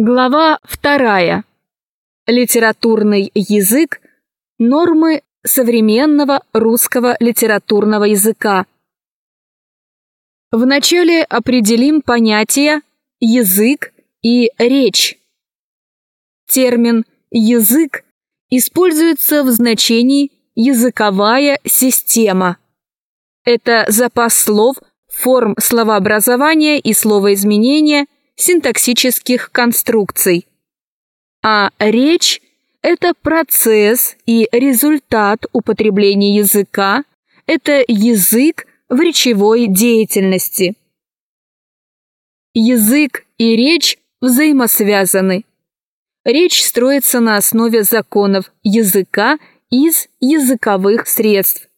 Глава вторая. Литературный язык. Нормы современного русского литературного языка. Вначале определим понятия язык и речь. Термин язык используется в значении языковая система. Это запас слов, форм словообразования и словоизменения – синтаксических конструкций. А речь – это процесс и результат употребления языка, это язык в речевой деятельности. Язык и речь взаимосвязаны. Речь строится на основе законов языка из языковых средств.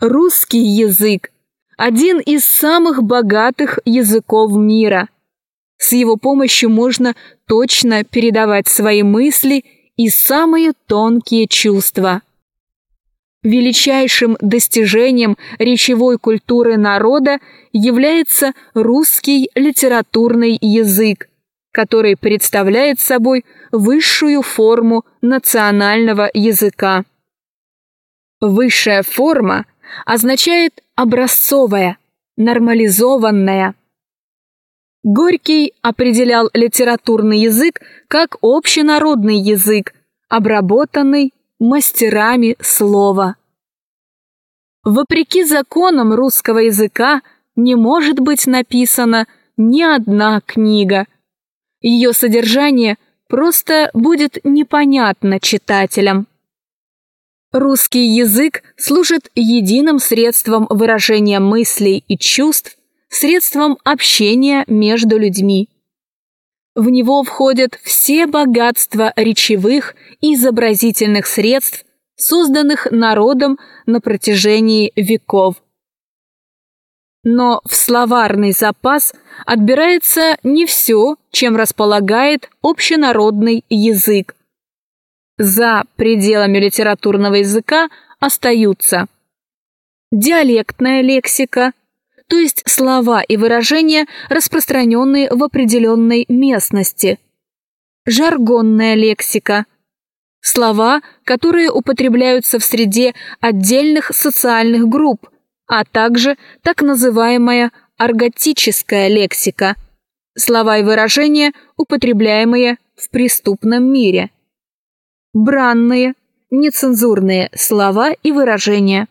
Русский язык – один из самых богатых языков мира – с его помощью можно точно передавать свои мысли и самые тонкие чувства. Величайшим достижением речевой культуры народа является русский литературный язык, который представляет собой высшую форму национального языка. Высшая форма означает образцовая, нормализованная, Горький определял литературный язык как общенародный язык, обработанный мастерами слова. Вопреки законам русского языка не может быть написана ни одна книга. Ее содержание просто будет непонятно читателям. Русский язык служит единым средством выражения мыслей и чувств средством общения между людьми. В него входят все богатства речевых и изобразительных средств, созданных народом на протяжении веков. Но в словарный запас отбирается не все, чем располагает общенародный язык. За пределами литературного языка остаются диалектная лексика, то есть слова и выражения, распространенные в определенной местности. Жаргонная лексика. Слова, которые употребляются в среде отдельных социальных групп, а также так называемая арготическая лексика. Слова и выражения, употребляемые в преступном мире. Бранные, нецензурные слова и выражения.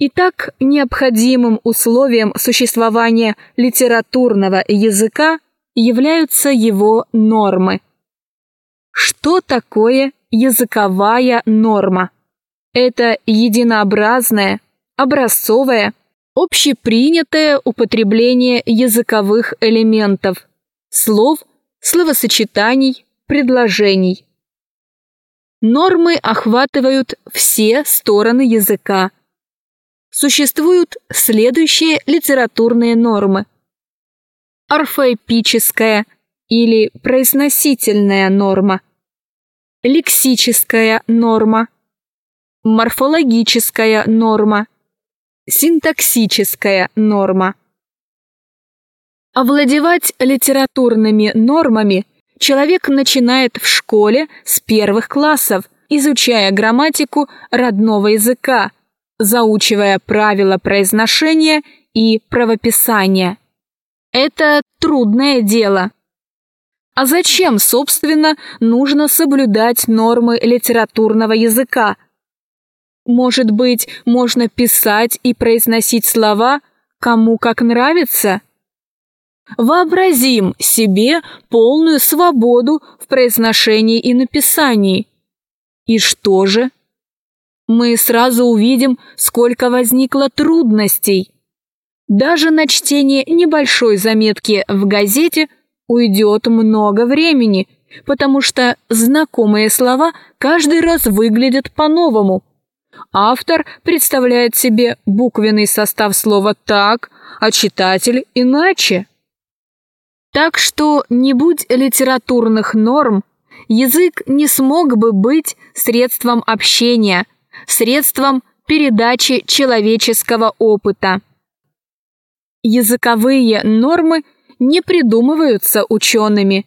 Итак, необходимым условием существования литературного языка являются его нормы. Что такое языковая норма? Это единообразное, образцовое, общепринятое употребление языковых элементов, слов, словосочетаний, предложений. Нормы охватывают все стороны языка – существуют следующие литературные нормы. Орфоэпическая или произносительная норма, лексическая норма, морфологическая норма, синтаксическая норма. Овладевать литературными нормами человек начинает в школе с первых классов, изучая грамматику родного языка – заучивая правила произношения и правописания. Это трудное дело. А зачем, собственно, нужно соблюдать нормы литературного языка? Может быть, можно писать и произносить слова кому как нравится? Вообразим себе полную свободу в произношении и написании. И что же? Мы сразу увидим, сколько возникло трудностей. Даже на чтение небольшой заметки в газете уйдет много времени, потому что знакомые слова каждый раз выглядят по-новому. Автор представляет себе буквенный состав слова так, а читатель иначе. Так что не будь литературных норм, язык не смог бы быть средством общения – средством передачи человеческого опыта. Языковые нормы не придумываются учеными.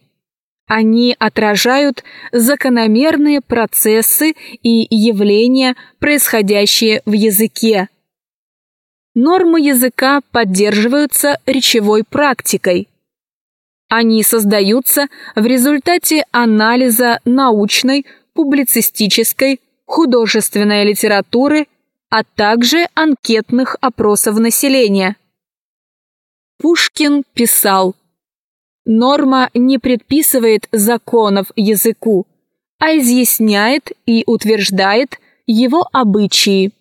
Они отражают закономерные процессы и явления, происходящие в языке. Нормы языка поддерживаются речевой практикой. Они создаются в результате анализа научной, публицистической, художественной литературы, а также анкетных опросов населения. Пушкин писал «Норма не предписывает законов языку, а изъясняет и утверждает его обычаи.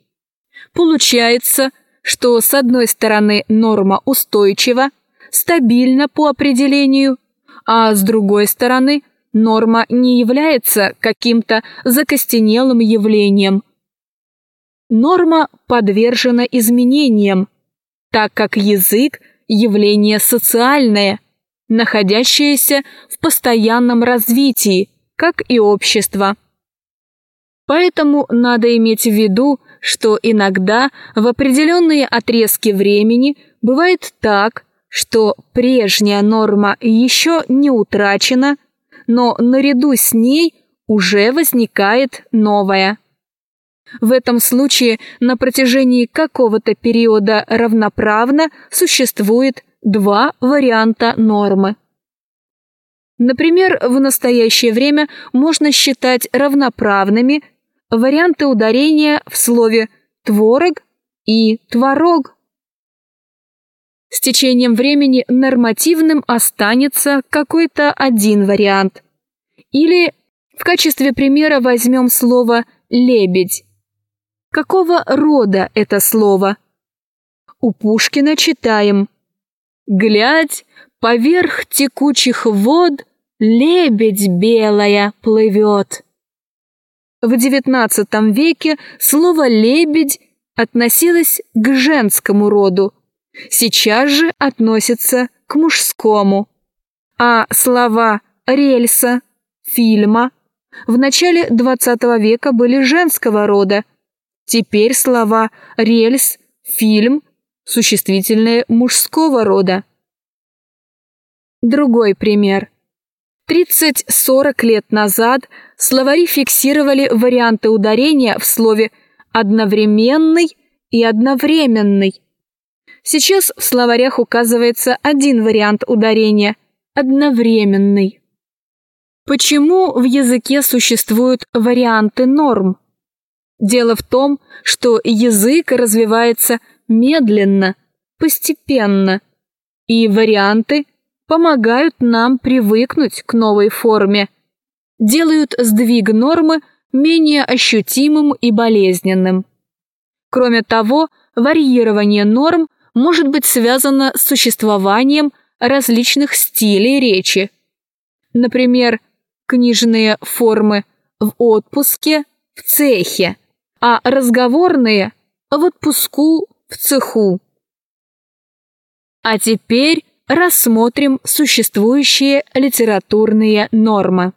Получается, что с одной стороны норма устойчива, стабильна по определению, а с другой стороны норма не является каким-то закостенелым явлением. Норма подвержена изменениям, так как язык – явление социальное, находящееся в постоянном развитии, как и общество. Поэтому надо иметь в виду, что иногда в определенные отрезки времени бывает так, что прежняя норма еще не утрачена, но наряду с ней уже возникает новая. В этом случае на протяжении какого-то периода равноправно существует два варианта нормы. Например, в настоящее время можно считать равноправными варианты ударения в слове «творог» и «творог». С течением времени нормативным останется какой-то один вариант. Или в качестве примера возьмем слово «лебедь». Какого рода это слово? У Пушкина читаем «Глядь, поверх текучих вод лебедь белая плывет». В XIX веке слово «лебедь» относилось к женскому роду, сейчас же относится к мужскому. А слова «рельса», «фильма» в начале XX века были женского рода. Теперь слова «рельс», «фильм» существительные мужского рода. Другой пример. 30-40 лет назад словари фиксировали варианты ударения в слове «одновременный» и «одновременный». Сейчас в словарях указывается один вариант ударения – одновременный. Почему в языке существуют варианты норм? Дело в том, что язык развивается медленно, постепенно, и варианты помогают нам привыкнуть к новой форме, делают сдвиг нормы менее ощутимым и болезненным. Кроме того, варьирование норм может быть связано с существованием различных стилей речи. Например, книжные формы в отпуске, в цехе, а разговорные в отпуску, в цеху. А теперь рассмотрим существующие литературные нормы.